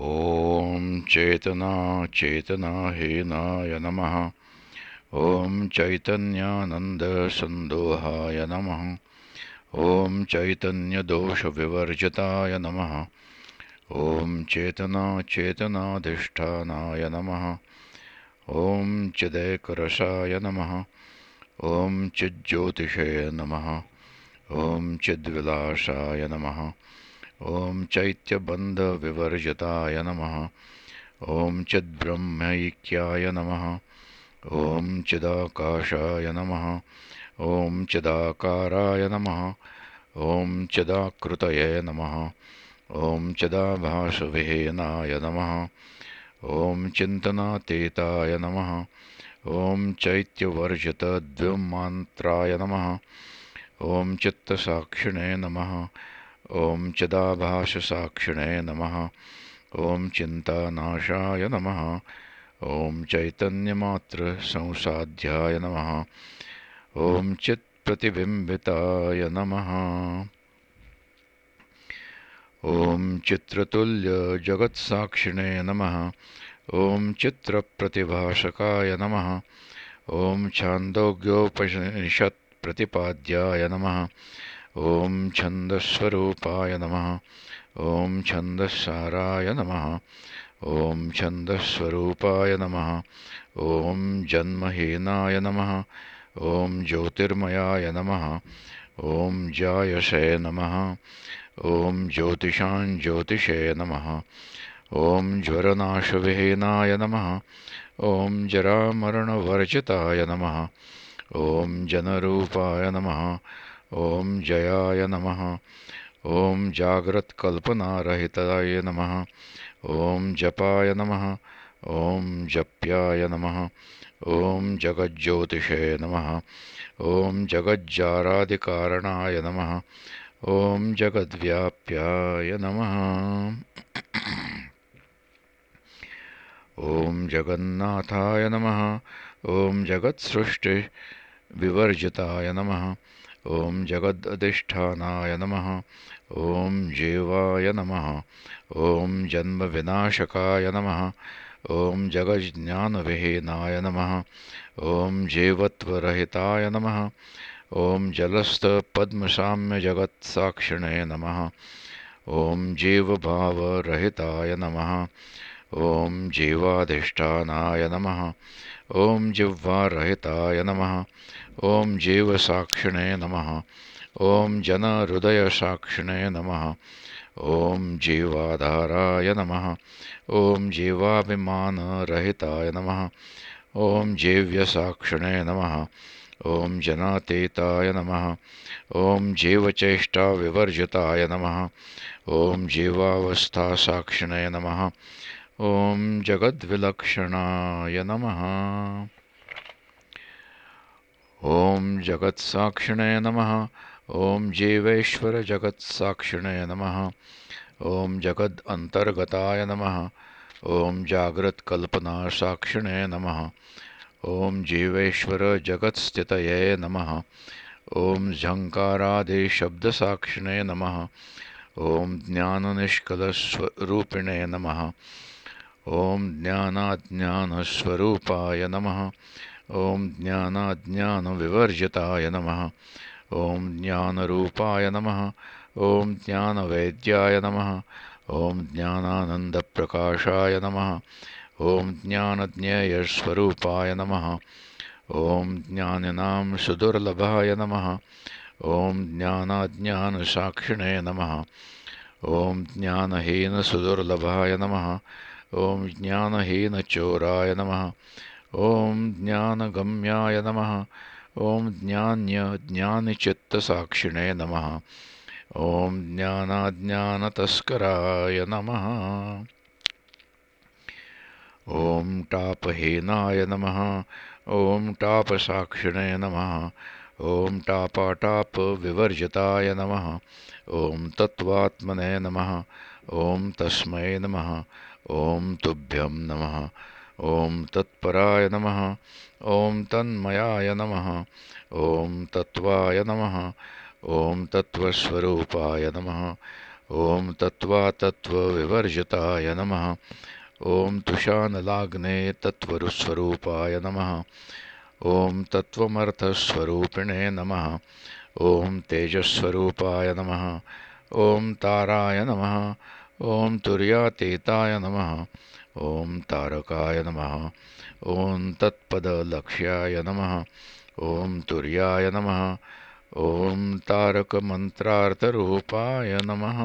ॐ चेतनाचेतनाहीनाय नमः। ॐ चैतन्यानन्दसन्दोहाय नमः। ॐ चैतन्यदोषविवर्जिताय नमः। ॐ चेतनाचेतनाधिष्ठानाय नमः। ॐ चिदैकरसाय नमः। ॐ चिज्ज्योतिषे नमः। ॐ चिद्विलासाय नमः ॐ चैत्यबन्धविवर्जिताय नमः। ॐ चिद्ब्रह्मैक्याय नमः। ॐ चिदाकाशाय नमः। ॐ चिदाकाराय नमः। ॐ चिदाकृतये नमः। ॐ चिदाभासविहीनाय नमः। ॐ चिन्तनातीताय नमः। ॐ चैत्यवर्जितद्विमान्त्राय नमः। ॐ चित्तसाक्षिणे नमः। ॐ चिदाभाससाक्षिणे नमः। ॐ चिन्तानाशाय नमः। ॐ चैतन्यमात्रसंसाध्याय नमः। ॐ चित्प्रतिबिम्बिताय नमः। ॐ चित्रतुल्यजगत्साक्षिणे नमः। ॐ चित्रप्रतिभाषकाय नमः। ॐ छान्दोग्योपनिषत्प्रतिपाद्याय नमः। ॐ छन्दस्वरूपाय नमः। ॐ छन्दस्साराय नमः। ॐ छन्दस्वरूपाय नमः। ॐ जन्महीनाय नमः। ॐ ज्योतिर्मयाय नमः। ॐ जायसे नमः। ॐ ज्योतिषाञ्ज्योतिषे नमः। ॐ ज्वरनाशविहीनाय नमः। ॐ जरामरणवर्जिताय नमः। ॐ जनरूपाय नमः ॐ जयाय नमः। ॐ जाग्रत्कल्पनारहिताय नमः। ॐ जपाय नमः। ॐ जप्याय नमः। ॐ जगज्ज्योतिषे नमः। ॐ जगज्जारादिकारणाय नमः। ॐ जगद्व्याप्याय नमः। ॐ जगन्नाथाय नमः। ॐ जगत्सृष्टिविवर्जिताय नमः। ॐ जगदधिष्ठानाय नमः। ॐ जीवाय नमः। ॐ जन्मविनाशकाय नमः। ॐ जगज्ज्ञानविहीनाय नमः। ॐ जीवत्वरहिताय नमः। ॐ जलस्थपद्मसाम्यजगत्साक्षिणे नमः। ॐ जीवभावरहिताय नमः। ॐ जीवाधिष्ठानाय नमः। ॐ जिह्वारहिताय नमः। ॐ जीवसाक्षिणे नमः। ॐ जनहृदयसाक्षिणे नमः। ॐ जीवाधाराय नमः। ॐ जीवाभिमानरहिताय नमः। ॐ जीव्यसाक्षिणे नमः। ॐ जनातीताय नमः। ॐ जीवचेष्टाविवर्जिताय नमः। ॐ जीवावस्थासाक्षिणे नमः ॐ जगद्विलक्षणाय नमः। ॐ जगत्साक्षिणे नमः। ॐ जीवेश्वरजगत्साक्षिणे नमः। ॐ जगदन्तर्गताय नमः। ॐ जाग्रत्कल्पनासाक्षिणे नमः। ॐ जीवेश्वरजगत्स्थितये नमः। ॐ झङ्कारादिशब्दसाक्षिणे नमः। ॐ ज्ञाननिष्कलस्वरूपिणे नमः ॐ ज्ञानाज्ञानस्वरूपाय नमः। ॐ ज्ञानाज्ञानविवर्जिताय नमः। ॐ ज्ञानरूपाय नमः। ॐ ज्ञानवेद्याय नमः। ॐ ज्ञानानन्दप्रकाशाय नमः। ॐ ज्ञानज्ञेयस्वरूपाय नमः। ॐ ज्ञानिनां सुदुर्लभाय नमः। ॐ ज्ञानाज्ञानसाक्षिणे नमः। ॐ ज्ञानहीनसुदुर्लभाय नमः ॐ ज्ञानहीनचोराय नमः। ॐ ज्ञानगम्याय नमः। ॐ ज्ञान्यज्ञानिचित्तसाक्षिणे नमः। ॐ ज्ञानाज्ञानतस्कराय नमः। ॐ टापहीनाय नमः। ॐ टापसाक्षिणे नमः। ॐ टापाटापविवर्जिताय नमः। ॐ तत्त्वात्मने नमः। ॐ तस्मै नमः ॐ तुभ्यं नमः। ॐ तत्पराय नमः। ॐ तन्मयाय नमः। ॐ तत्त्वाय नमः। ॐ तत्त्वस्वरूपाय नमः। ॐ तत्त्वातत्त्वविवर्जिताय नमः। ॐ तुषानलाग्ने तत्त्वरुस्वरूपाय नमः। ॐ तत्त्वमर्थस्वरूपिणे नमः। ॐ तेजस्वरूपाय नमः। ॐ ताराय नमः। ॐ तुर्यातीताय नमः। ॐ तारकाय नमः। ॐ तत्पदलक्ष्याय नमः। ॐ तुर्याय नमः। ॐ तारकमन्त्रार्थरूपाय नमः